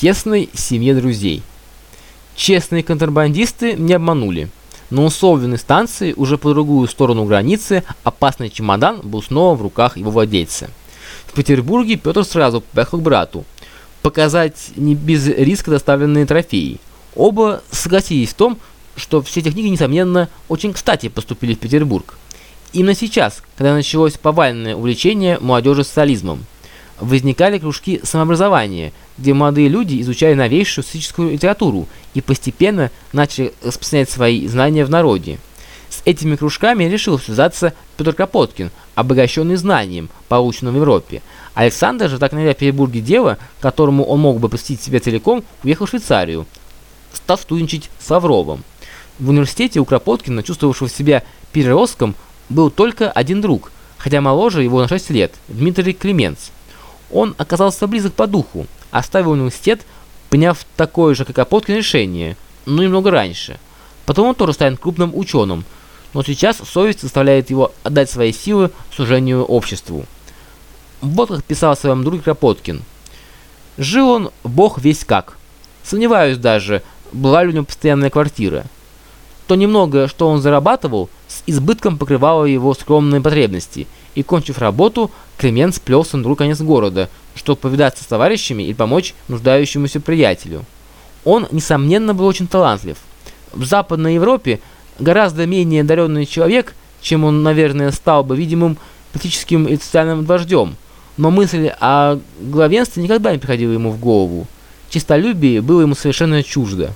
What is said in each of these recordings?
тесной семье друзей. Честные контрабандисты не обманули. На условленной станции, уже по другую сторону границы, опасный чемодан был снова в руках его владельца. В Петербурге Петр сразу поехал к брату, показать не без риска доставленные трофеи. Оба согласились в том, что все эти книги, несомненно, очень кстати поступили в Петербург. Именно сейчас, когда началось повальное увлечение молодежи социализмом, возникали кружки самообразования, где молодые люди изучали новейшую социалистическую литературу и постепенно начали распространять свои знания в народе. С этими кружками решил связаться Петр Кропоткин, обогащенный знанием, полученным в Европе. Александр же, так найдя в Петербурге дело, которому он мог бы посвятить себя целиком, уехал в Швейцарию, став студенчить с Лавровым. В университете у Кропоткина, чувствовавшего себя переростком, был только один друг, хотя моложе его на 6 лет, Дмитрий Клеменц. Он оказался близок по духу, оставил университет, поняв такое же, как Кропоткин, решение, но немного раньше. Потом он тоже станет крупным ученым, но сейчас совесть заставляет его отдать свои силы служению обществу. Вот как писал о своем друге Кропоткин. Жил он бог весь как. Сомневаюсь даже, была ли у него постоянная квартира. То немного, что он зарабатывал, с избытком покрывало его скромные потребности, и, кончив работу, Клемент сплелся на другой конец города, чтобы повидаться с товарищами и помочь нуждающемуся приятелю. Он, несомненно, был очень талантлив. В Западной Европе гораздо менее одаренный человек, чем он, наверное, стал бы видимым политическим и социальным вождем, но мысль о главенстве никогда не приходила ему в голову. Чистолюбие было ему совершенно чуждо.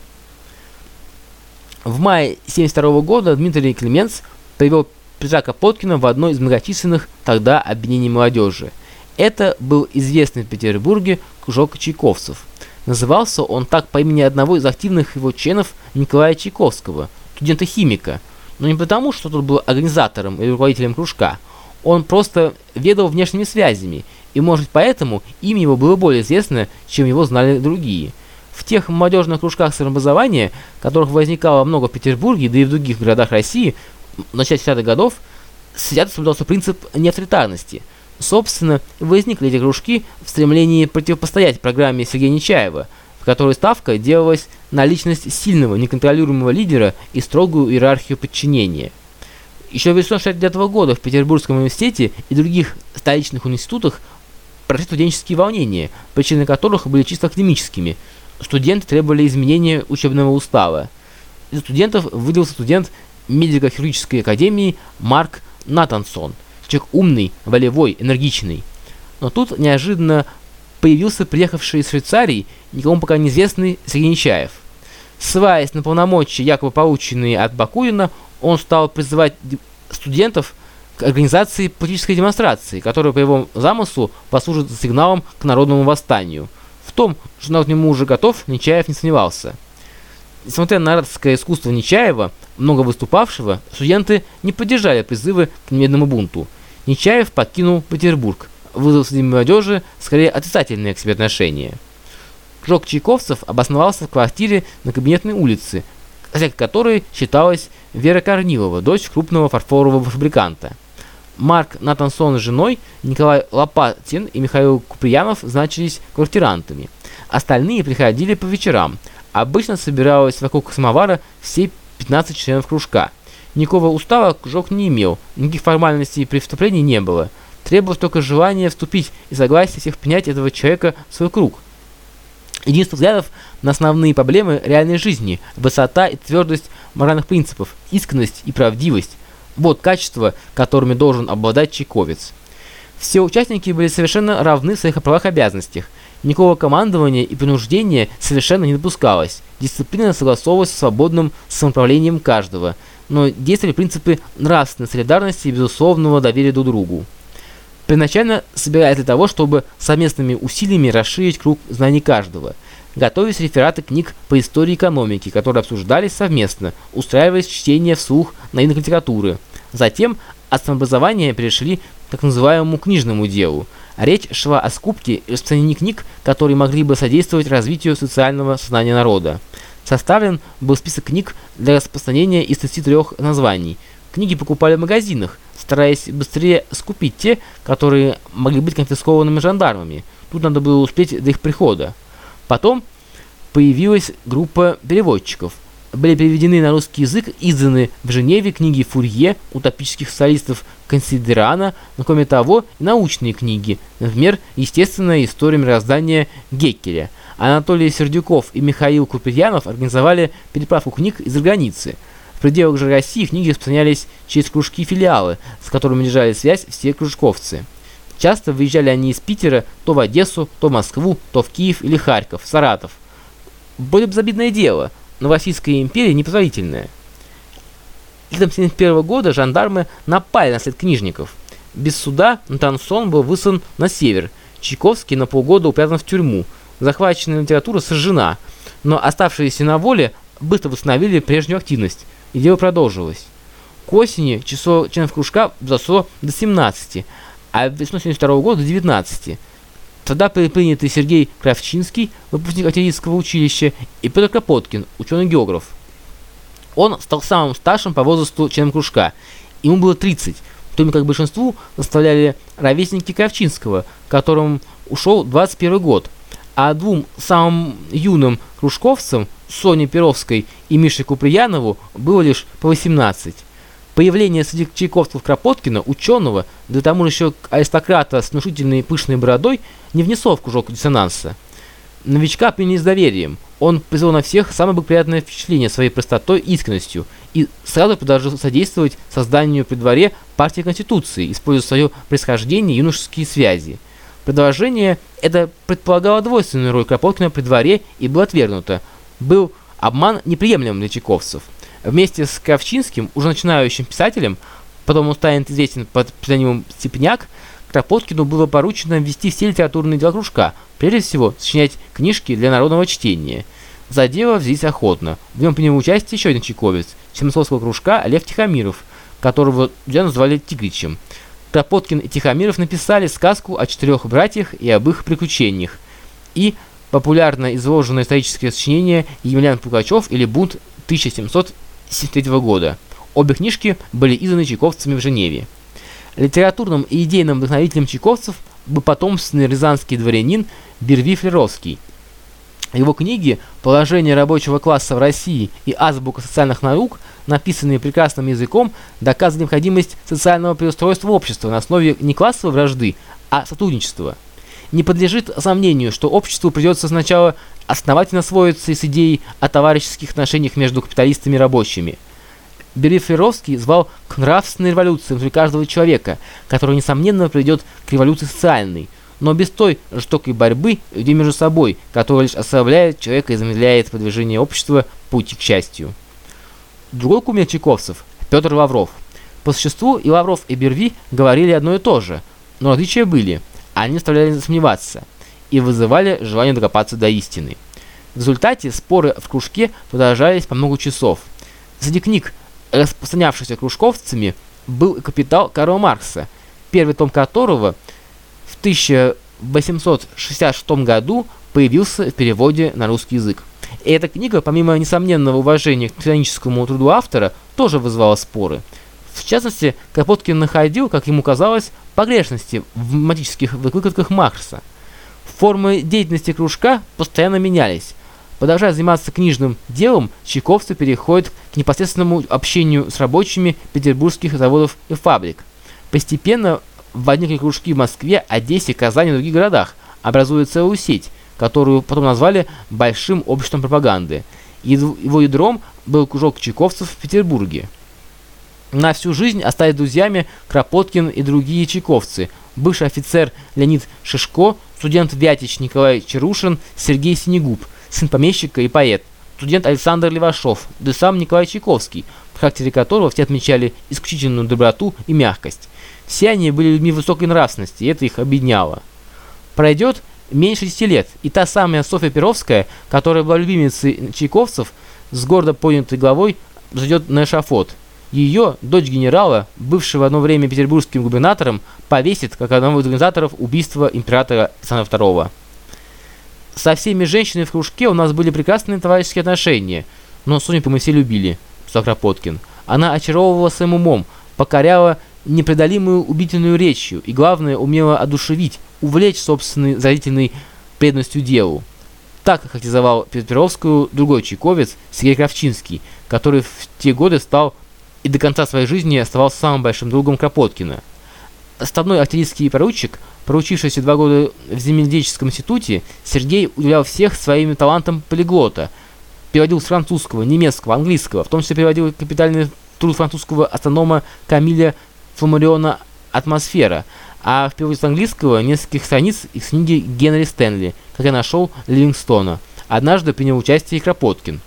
В мае 1972 года Дмитрий Клеменц привел Петра Капоткина в одно из многочисленных тогда объединений молодежи. Это был известный в Петербурге кружок чайковцев. Назывался он так по имени одного из активных его членов Николая Чайковского, студента-химика, но не потому, что тот был организатором или руководителем кружка. Он просто ведал внешними связями, и может поэтому имя его было более известно, чем его знали другие – в тех молодежных кружках самообразования, которых возникало много в Петербурге, да и в других городах России, в начале 60-х годов, свято соблюдался принцип неавторитарности. Собственно, возникли эти кружки в стремлении противопостоять программе Сергея Нечаева, в которой ставка делалась на личность сильного, неконтролируемого лидера и строгую иерархию подчинения. Еще в 1969 года в Петербургском университете и других столичных институтах прошли студенческие волнения, причины которых были чисто академическими – студенты требовали изменения учебного устава. Из студентов выделился студент медико-хирургической академии Марк Натансон. Человек умный, волевой, энергичный. Но тут неожиданно появился приехавший из Швейцарии, никому пока неизвестный Сергей Нечаев. Ссылаясь на полномочия, якобы полученные от Бакунина, он стал призывать студентов к организации политической демонстрации, которая по его замыслу послужит сигналом к народному восстанию – в том, что народ к нему уже готов, Нечаев не сомневался. Несмотря на ораторское искусство Нечаева, много выступавшего, студенты не поддержали призывы к немедленному бунту. Нечаев покинул Петербург, вызвав среди молодежи скорее отрицательные к себе отношения. Кружок чайковцев обосновался в квартире на Кабинетной улице, хозяйка которой считалась Вера Корнилова, дочь крупного фарфорового фабриканта. Марк Натансон с женой, Николай Лопатин и Михаил Куприянов значились квартирантами. Остальные приходили по вечерам. Обычно собиралось вокруг самовара все 15 членов кружка. Никакого устава кружок не имел, никаких формальностей при вступлении не было. Требовалось только желание вступить и согласие всех принять этого человека в свой круг. Единство взглядов на основные проблемы реальной жизни, высота и твердость моральных принципов, искренность и правдивость, вот качества, которыми должен обладать чайковец. Все участники были совершенно равны в своих правах и обязанностях. Никакого командования и принуждения совершенно не допускалось. Дисциплина согласовывалась с свободным самоуправлением каждого, но действовали принципы нравственной солидарности и безусловного доверия друг другу. Первоначально собирались для того, чтобы совместными усилиями расширить круг знаний каждого. Готовились рефераты книг по истории экономики, которые обсуждались совместно, устраиваясь чтение вслух наивной литературы. Затем от самообразования перешли к так называемому книжному делу. Речь шла о скупке распространении книг, которые могли бы содействовать развитию социального сознания народа. Составлен был список книг для распространения из 33 названий. Книги покупали в магазинах, стараясь быстрее скупить те, которые могли быть конфискованными жандармами. Тут надо было успеть до их прихода. Потом появилась группа переводчиков. Были переведены на русский язык, изданы в Женеве книги Фурье, утопических социалистов Консидерана, но кроме того научные книги, например, «Естественная история мироздания Геккеля». Анатолий Сердюков и Михаил Куприянов организовали переправку книг из-за границы. В пределах же России книги распространялись через кружки-филиалы, с которыми держали связь все кружковцы. Часто выезжали они из Питера то в Одессу, то в Москву, то в Киев или Харьков, Саратов. Более безобидное дело, но в Российской империи непозволительное. Летом 1971 года жандармы напали на след книжников. Без суда Антонсон был выслан на север, Чайковский на полгода упрятан в тюрьму, захваченная литература сожжена, но оставшиеся на воле быстро восстановили прежнюю активность, и дело продолжилось. К осени число членов кружка взросло до 17, а весной 1972 года до 19. Тогда были приняты Сергей Кравчинский, выпускник артиллерийского училища, и Петр Кропоткин, ученый-географ. Он стал самым старшим по возрасту членом кружка. Ему было 30, в то время как большинству составляли ровесники Кравчинского, которым ушел 21 год, а двум самым юным кружковцам, Соне Перовской и Мише Куприянову, было лишь по 18. Появление среди чайковцев Кропоткина, ученого, да тому еще аристократа с внушительной пышной бородой, не внесло в кружок диссонанса. Новичка приняли с доверием. Он произвел на всех самое благоприятное впечатление своей простотой и искренностью и сразу предложил содействовать созданию при дворе партии Конституции, используя свое происхождение и юношеские связи. Предложение это предполагало двойственную роль Кропоткина при дворе и было отвергнуто. Был обман неприемлемым для чайковцев. Вместе с Кравчинским, уже начинающим писателем, потом он станет известен под псевдонимом Степняк, Кропоткину было поручено ввести все литературные дела кружка, прежде всего сочинять книжки для народного чтения. За дело взялись охотно. В нем принял участие еще один чайковец, Семцовского кружка Лев Тихомиров, которого друзья назвали Тигричем. Кропоткин и Тихомиров написали сказку о четырех братьях и об их приключениях. И популярно изложенное историческое сочинение Емельян Пугачев или Бунт 1700 1973 года. Обе книжки были изданы чайковцами в Женеве. Литературным и идейным вдохновителем чайковцев был потомственный рязанский дворянин Берви Флеровский. Его книги «Положение рабочего класса в России» и «Азбука социальных наук», написанные прекрасным языком, доказывают необходимость социального переустройства общества на основе не классовой вражды, а сотрудничества. Не подлежит сомнению, что обществу придется сначала основательно освоиться с идеей о товарищеских отношениях между капиталистами и рабочими. Бериферовский звал к нравственной революции внутри каждого человека, которая, несомненно, приведет к революции социальной, но без той жестокой борьбы людей между собой, которая лишь ослабляет человека и замедляет продвижение общества пути к счастью. Другой кумир чайковцев – Петр Лавров. По существу и Лавров, и Берви говорили одно и то же, но различия были, они оставляли сомневаться – и вызывали желание докопаться до истины. В результате споры в кружке продолжались по много часов. Среди книг, распространявшихся кружковцами, был «Капитал» Карла Маркса, первый том которого в 1866 году появился в переводе на русский язык. И эта книга, помимо несомненного уважения к тираническому труду автора, тоже вызывала споры. В частности, Кропоткин находил, как ему казалось, погрешности в математических выкладках Маркса – Формы деятельности кружка постоянно менялись. Продолжая заниматься книжным делом, чайковцы переходят к непосредственному общению с рабочими петербургских заводов и фабрик. Постепенно возникли кружки в Москве, Одессе, Казани и других городах, образуя целую сеть, которую потом назвали «Большим обществом пропаганды». Его ядром был кружок чайковцев в Петербурге. На всю жизнь остались друзьями Кропоткин и другие чайковцы, бывший офицер Леонид Шишко, студент Вятич Николай Чарушин, Сергей Синегуб, сын помещика и поэт, студент Александр Левашов, да сам Николай Чайковский, в характере которого все отмечали исключительную доброту и мягкость. Все они были людьми высокой нравственности, и это их объединяло. Пройдет меньше 10 лет, и та самая Софья Перовская, которая была любимицей чайковцев, с гордо поднятой головой зайдет на эшафот – ее, дочь генерала, бывшего одно время петербургским губернатором, повесит, как одного из организаторов убийства императора Александра II. Со всеми женщинами в кружке у нас были прекрасные товарищеские отношения, но Соньку мы все любили, писал Кропоткин. Она очаровывала своим умом, покоряла непреодолимую убительную речью и, главное, умела одушевить, увлечь собственной зрительной преданностью делу. Так характеризовал Петровскую другой чайковец Сергей Кравчинский, который в те годы стал и до конца своей жизни оставался самым большим другом Кропоткина. Стадной артиллерийский поручик, проучившийся два года в земледельческом институте, Сергей удивлял всех своим талантом полиглота. Переводил с французского, немецкого, английского, в том числе переводил капитальный труд французского астронома Камиля Фламариона «Атмосфера», а в переводе с английского нескольких страниц из книги Генри Стэнли, как я нашел Ливингстона. Однажды принял участие и Кропоткин.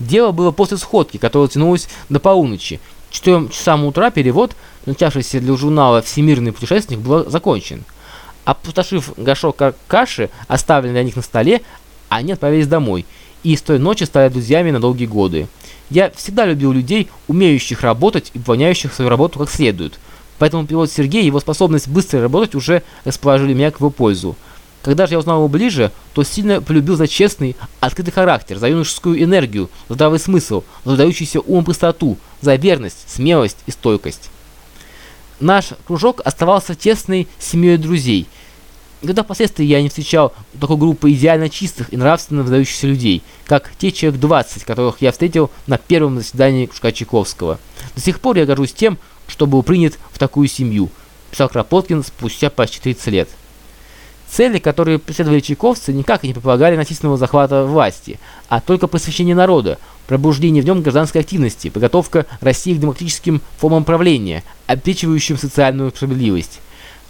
Дело было после сходки, которая тянулась до полуночи. К 4 часам утра перевод, начавшийся для журнала «Всемирный путешественник», был закончен. Опустошив горшок каши, оставленный для них на столе, они отправились домой и с той ночи стали друзьями на долгие годы. Я всегда любил людей, умеющих работать и выполняющих свою работу как следует. Поэтому пилот Сергей и его способность быстро работать уже расположили меня к его пользу. Когда же я узнал его ближе, то сильно полюбил за честный, открытый характер, за юношескую энергию, здравый смысл, за выдающийся ум простоту, за верность, смелость и стойкость. Наш кружок оставался тесной семьей друзей. Когда впоследствии я не встречал такой группы идеально чистых и нравственно выдающихся людей, как те человек 20, которых я встретил на первом заседании кружка Чайковского. До сих пор я горжусь тем, что был принят в такую семью, писал Кропоткин спустя почти 30 лет. Цели, которые преследовали чайковцы, никак не предполагали насильственного захвата власти, а только просвещение народа, пробуждение в нем гражданской активности, подготовка России к демократическим формам правления, обеспечивающим социальную справедливость.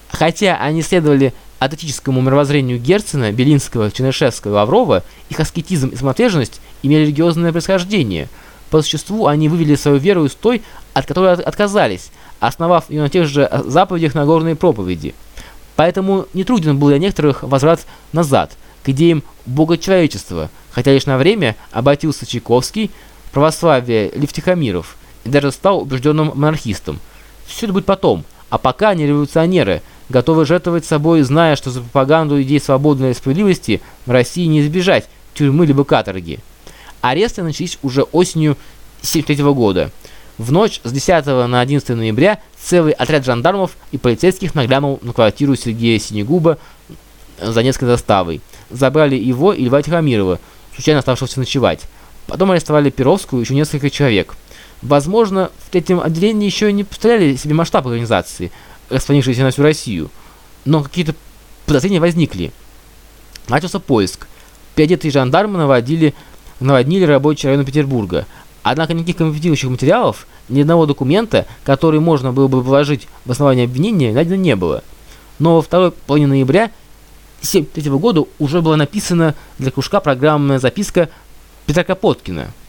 Хотя они следовали атетическому мировоззрению Герцена, Белинского, Чернышевского, Лаврова, их аскетизм и самоотверженность имели религиозное происхождение. По существу они вывели свою веру из той, от которой отказались, основав ее на тех же заповедях Нагорной проповеди – Поэтому не труден был для некоторых возврат назад, к идеям богочеловечества, хотя лишь на время обратился Чайковский православие Левтихомиров и даже стал убежденным монархистом. Все это будет потом, а пока они революционеры, готовы жертвовать собой, зная, что за пропаганду идей свободной справедливости в России не избежать тюрьмы либо каторги. Аресты начались уже осенью 1973 года. В ночь с 10 на 11 ноября целый отряд жандармов и полицейских наглянул на квартиру Сергея Синегуба за несколько заставой. Забрали его и Льва Тихомирова, случайно оставшегося ночевать. Потом арестовали Перовскую и еще несколько человек. Возможно, в третьем отделении еще не представляли себе масштаб организации, распространившейся на всю Россию. Но какие-то подозрения возникли. Начался поиск. Переодетые жандармы наводили, наводнили рабочие районы Петербурга – Однако никаких компрометирующих материалов, ни одного документа, который можно было бы положить в основание обвинения, найдено не было. Но во второй половине ноября 1973 года уже была написана для кружка программная записка Петра Капоткина –